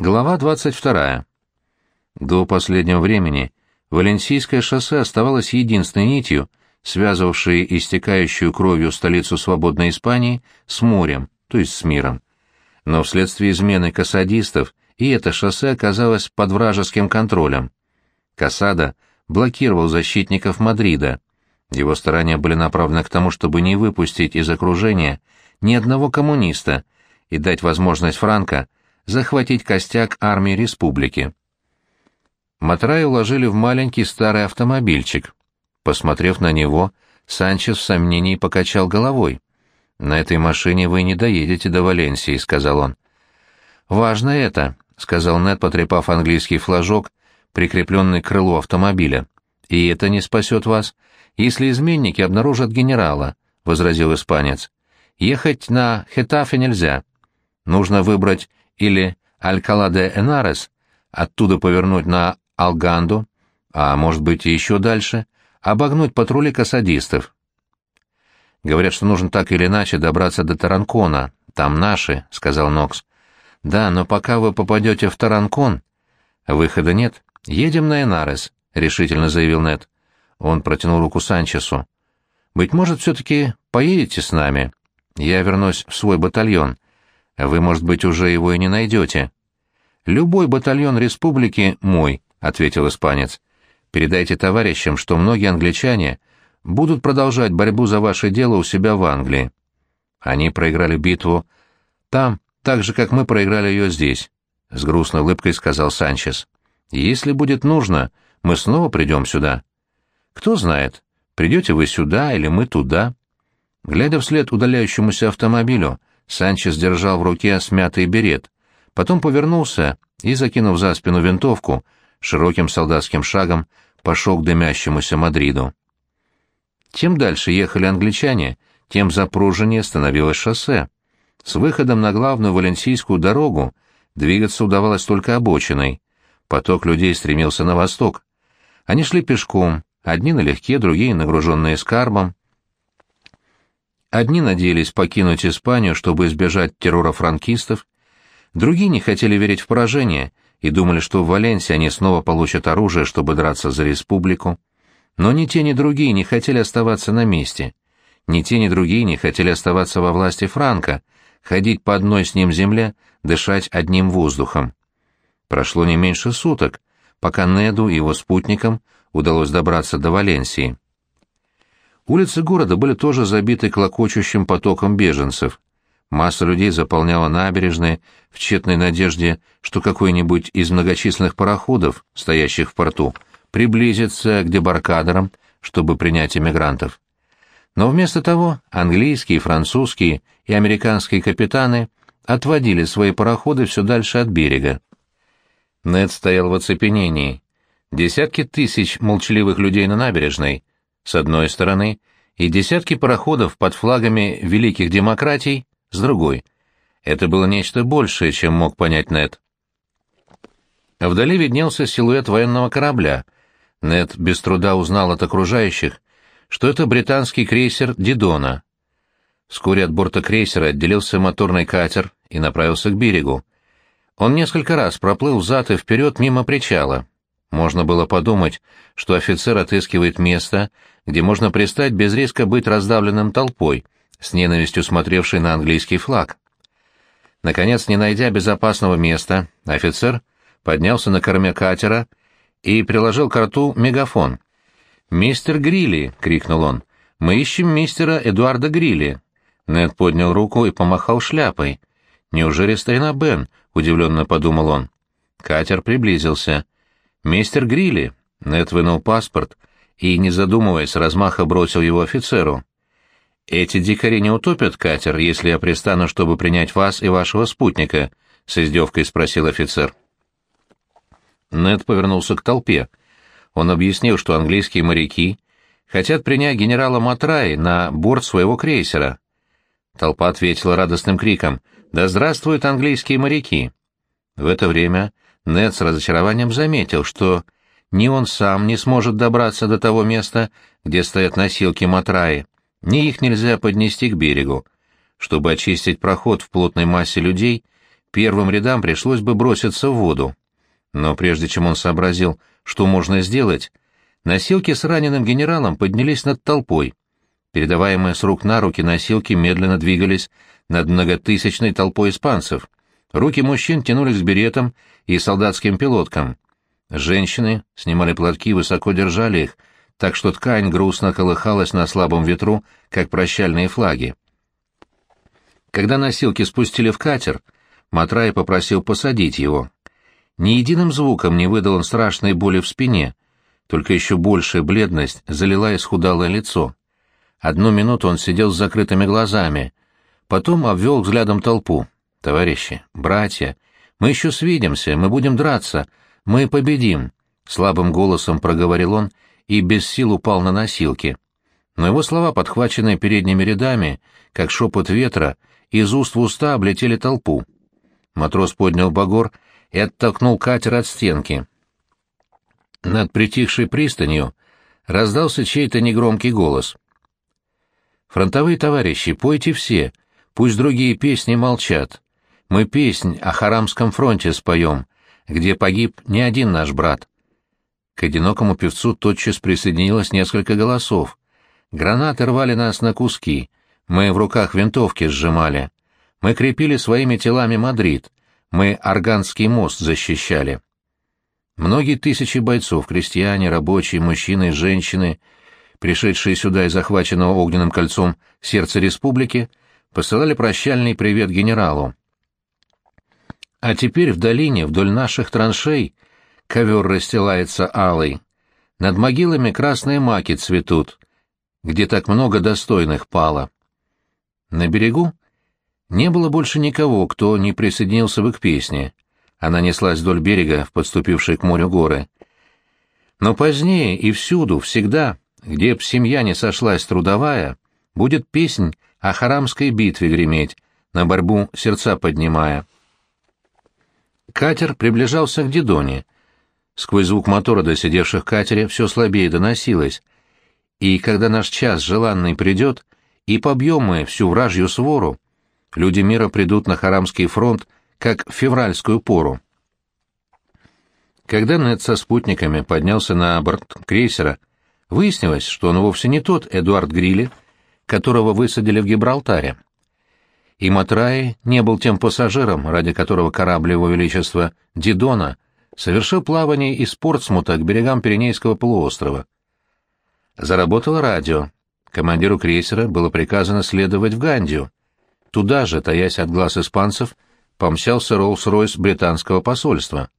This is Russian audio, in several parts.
Глава 22. До последнего времени Валенсийское шоссе оставалось единственной нитью, связывавшей истекающую кровью столицу свободной Испании с морем, то есть с миром. Но вследствие измены касадистов и это шоссе оказалось под вражеским контролем. Касада блокировал защитников Мадрида. Его старания были направлены к тому, чтобы не выпустить из окружения ни одного коммуниста и дать возможность Франко захватить костяк армии республики. Матрай уложили в маленький старый автомобильчик. Посмотрев на него, Санчес в сомнении покачал головой. «На этой машине вы не доедете до Валенсии», — сказал он. «Важно это», — сказал Нед, потрепав английский флажок, прикрепленный к крылу автомобиля. «И это не спасет вас, если изменники обнаружат генерала», — возразил испанец. «Ехать на Хетафе нельзя. Нужно выбрать или Алькала-де-Энарес, оттуда повернуть на Алганду, а может быть и еще дальше, обогнуть патрули касадистов. Говорят, что нужно так или иначе добраться до Таранкона. Там наши, — сказал Нокс. Да, но пока вы попадете в Таранкон... Выхода нет. Едем на Энарес, — решительно заявил Нед. Он протянул руку Санчесу. Быть может, все-таки поедете с нами? Я вернусь в свой батальон. Вы, может быть, уже его и не найдете. Любой батальон республики мой, — ответил испанец. Передайте товарищам, что многие англичане будут продолжать борьбу за ваше дело у себя в Англии. Они проиграли битву там, так же, как мы проиграли ее здесь, — с грустной улыбкой сказал Санчес. Если будет нужно, мы снова придем сюда. Кто знает, придете вы сюда или мы туда. Глядя вслед удаляющемуся автомобилю, Санчес держал в руке смятый берет, потом повернулся и, закинув за спину винтовку, широким солдатским шагом пошел к дымящемуся Мадриду. Чем дальше ехали англичане, тем запруженнее становилось шоссе. С выходом на главную валенсийскую дорогу двигаться удавалось только обочиной. Поток людей стремился на восток. Они шли пешком, одни налегке, другие нагруженные скарбом. Одни надеялись покинуть Испанию, чтобы избежать террора франкистов, другие не хотели верить в поражение и думали, что в Валенсии они снова получат оружие, чтобы драться за республику. Но ни те, ни другие не хотели оставаться на месте. Ни те, ни другие не хотели оставаться во власти Франка, ходить по одной с ним земле, дышать одним воздухом. Прошло не меньше суток, пока Неду и его спутникам удалось добраться до Валенсии. Улицы города были тоже забиты клокочущим потоком беженцев. Масса людей заполняла набережные в тщетной надежде, что какой-нибудь из многочисленных пароходов, стоящих в порту, приблизится к дебаркадерам, чтобы принять эмигрантов. Но вместо того английские, французские и американские капитаны отводили свои пароходы все дальше от берега. Нед стоял в оцепенении. Десятки тысяч молчаливых людей на набережной, с одной стороны, и десятки пароходов под флагами великих демократий с другой. Это было нечто большее, чем мог понять Нед. Вдали виднелся силуэт военного корабля. Нед без труда узнал от окружающих, что это британский крейсер «Дидона». Вскоре от борта крейсера отделился моторный катер и направился к берегу. Он несколько раз проплыл взад и вперед мимо причала. Можно было подумать, что офицер отыскивает место, где можно пристать без риска быть раздавленным толпой, с ненавистью смотревшей на английский флаг. Наконец, не найдя безопасного места, офицер поднялся на корме катера и приложил к рту мегафон. «Мистер Грилли!» — крикнул он. «Мы ищем мистера Эдуарда Грилли!» Нед поднял руку и помахал шляпой. «Неужели старина Бен?» — удивленно подумал он. Катер приблизился. «Мистер Грилли!» — Нед вынул паспорт и, не задумываясь, размаха бросил его офицеру. «Эти дикари не утопят катер, если я пристану, чтобы принять вас и вашего спутника?» — с издевкой спросил офицер. Нед повернулся к толпе. Он объяснил, что английские моряки хотят принять генерала Матраи на борт своего крейсера. Толпа ответила радостным криком «Да здравствуют английские моряки!». В это время Нед с разочарованием заметил, что ни он сам не сможет добраться до того места, где стоят носилки Матраи, ни их нельзя поднести к берегу. Чтобы очистить проход в плотной массе людей, первым рядам пришлось бы броситься в воду. Но прежде чем он сообразил, что можно сделать, носилки с раненым генералом поднялись над толпой. Передаваемые с рук на руки носилки медленно двигались над многотысячной толпой испанцев. Руки мужчин тянулись к беретам и солдатским пилоткам. Женщины снимали платки и высоко держали их, так что ткань грустно колыхалась на слабом ветру, как прощальные флаги. Когда носилки спустили в катер, Матрай попросил посадить его. Ни единым звуком не выдал он страшной боли в спине, только еще большая бледность залила исхудалое лицо. Одну минуту он сидел с закрытыми глазами, потом обвел взглядом толпу. «Товарищи, братья, мы еще свидимся, мы будем драться, мы победим», — слабым голосом проговорил он и без сил упал на носилки. Но его слова, подхваченные передними рядами, как шепот ветра, из уст в уста облетели толпу. Матрос поднял багор и оттолкнул катер от стенки. Над притихшей пристанью раздался чей-то негромкий голос. «Фронтовые товарищи, пойте все, пусть другие песни молчат. Мы песнь о Харамском фронте споем, где погиб не один наш брат». К одинокому певцу тотчас присоединилось несколько голосов. Гранаты рвали нас на куски, мы в руках винтовки сжимали. Мы крепили своими телами Мадрид, мы Арганский мост защищали. Многие тысячи бойцов, крестьяне, рабочие, мужчины женщины, пришедшие сюда из захваченного огненным кольцом сердца республики, посылали прощальный привет генералу. А теперь в долине, вдоль наших траншей, ковер расстилается алый. Над могилами красные маки цветут, где так много достойных пало. На берегу не было больше никого, кто не присоединился бы к песне. Она неслась вдоль берега в подступившие к морю горы. Но позднее и всюду, всегда, где б семья не сошлась трудовая, будет песнь о харамской битве греметь, на борьбу сердца поднимая. Катер приближался к Дидоне. Сквозь звук мотора до сидевших катере все слабее доносилось. И когда наш час желанный придет, и побьем мы всю вражью свору, Люди мира придут на Харамский фронт, как в февральскую пору. Когда Нед со спутниками поднялся на борт крейсера, выяснилось, что он вовсе не тот Эдуард Грилли, которого высадили в Гибралтаре. И Матраи не был тем пассажиром, ради которого корабль Его Величества Дидона совершил плавание из Портсмута к берегам Пиренейского полуострова. Заработало радио. Командиру крейсера было приказано следовать в Гандию. Туда же, таясь от глаз испанцев, помчался Роллс-Ройс британского посольства.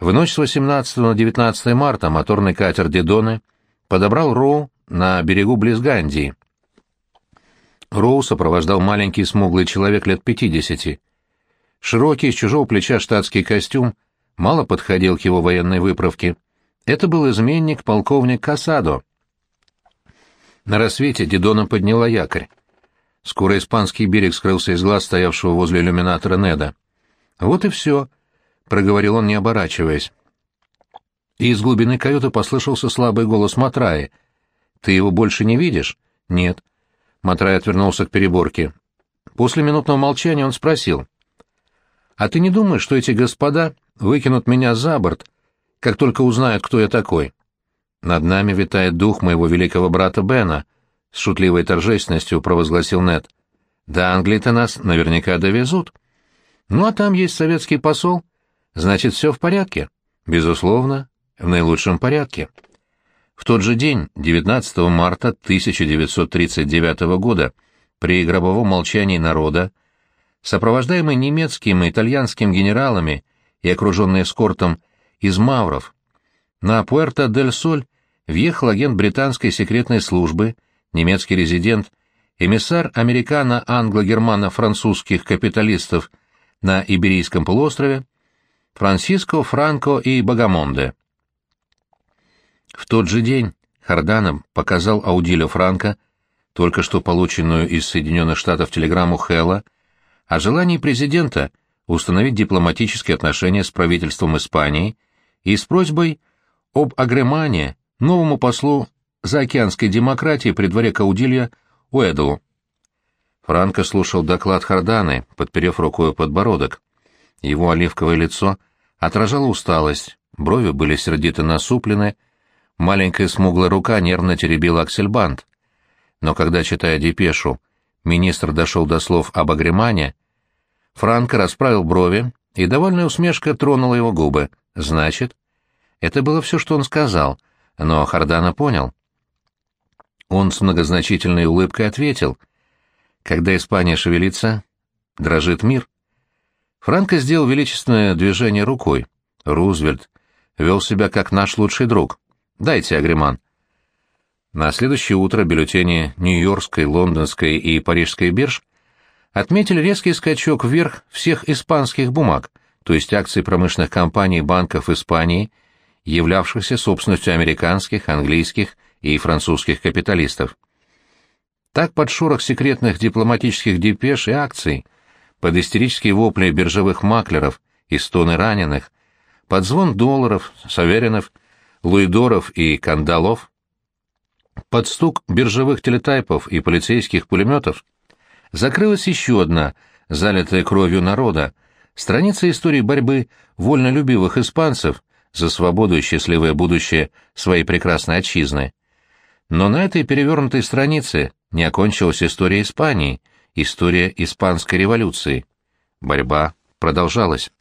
В ночь с 18 на 19 марта моторный катер «Дидоны» подобрал Роу на берегу близ Гандии. Роу сопровождал маленький смуглый человек лет 50. Широкий, с чужого плеча штатский костюм мало подходил к его военной выправке. Это был изменник полковник Касадо. На рассвете Дидона подняла якорь. Скоро испанский берег скрылся из глаз стоявшего возле иллюминатора Неда. «Вот и все», — проговорил он, не оборачиваясь. И из глубины каюты послышался слабый голос Матраи. «Ты его больше не видишь?» «Нет». Матрай отвернулся к переборке. После минутного молчания он спросил. «А ты не думаешь, что эти господа выкинут меня за борт, как только узнают, кто я такой?» «Над нами витает дух моего великого брата Бена», с шутливой торжественностью провозгласил Нед. До Англии-то нас наверняка довезут. Ну а там есть советский посол. Значит, все в порядке. Безусловно, в наилучшем порядке. В тот же день, 19 марта 1939 года, при гробовом молчании народа, сопровождаемый немецким и итальянским генералами и окруженный эскортом из Мавров, на Пуэрто-дель-Соль въехал агент британской секретной службы немецкий резидент, эмиссар американо-англо-германо-французских капиталистов на Иберийском полуострове, Франциско, Франко и Багамонде. В тот же день Харданов показал Аудилю Франко только что полученную из Соединенных Штатов телеграмму Хэлла о желании президента установить дипломатические отношения с правительством Испании и с просьбой об агремане новому послу заокеанской демократии при дворе Каудилья Уэдлу. Франко слушал доклад Харданы, подперев рукой подбородок. Его оливковое лицо отражало усталость, брови были сердито насуплены, маленькая смуглая рука нервно теребила аксельбант. Но когда, читая депешу, министр дошел до слов об агремане, Франко расправил брови, и довольная усмешка тронула его губы. «Значит?» Это было все, что он сказал, но Хардана понял. Он с многозначительной улыбкой ответил — когда Испания шевелится, дрожит мир. Франко сделал величественное движение рукой. Рузвельт вел себя как наш лучший друг. Дайте, Агриман. На следующее утро бюллетени Нью-Йоркской, Лондонской и Парижской бирж отметили резкий скачок вверх всех испанских бумаг, то есть акций промышленных компаний банков Испании, являвшихся собственностью американских, английских и французских капиталистов. Так под шорох секретных дипломатических депеш и акций, под истерические вопли биржевых маклеров и стоны раненых, под звон долларов, саверинов, луидоров и кандалов, под стук биржевых телетайпов и полицейских пулеметов, закрылась еще одна, залитая кровью народа, страница истории борьбы вольнолюбивых испанцев за свободу и счастливое будущее своей прекрасной отчизны. Но на этой перевернутой странице не окончилась история Испании, история Испанской революции. Борьба продолжалась.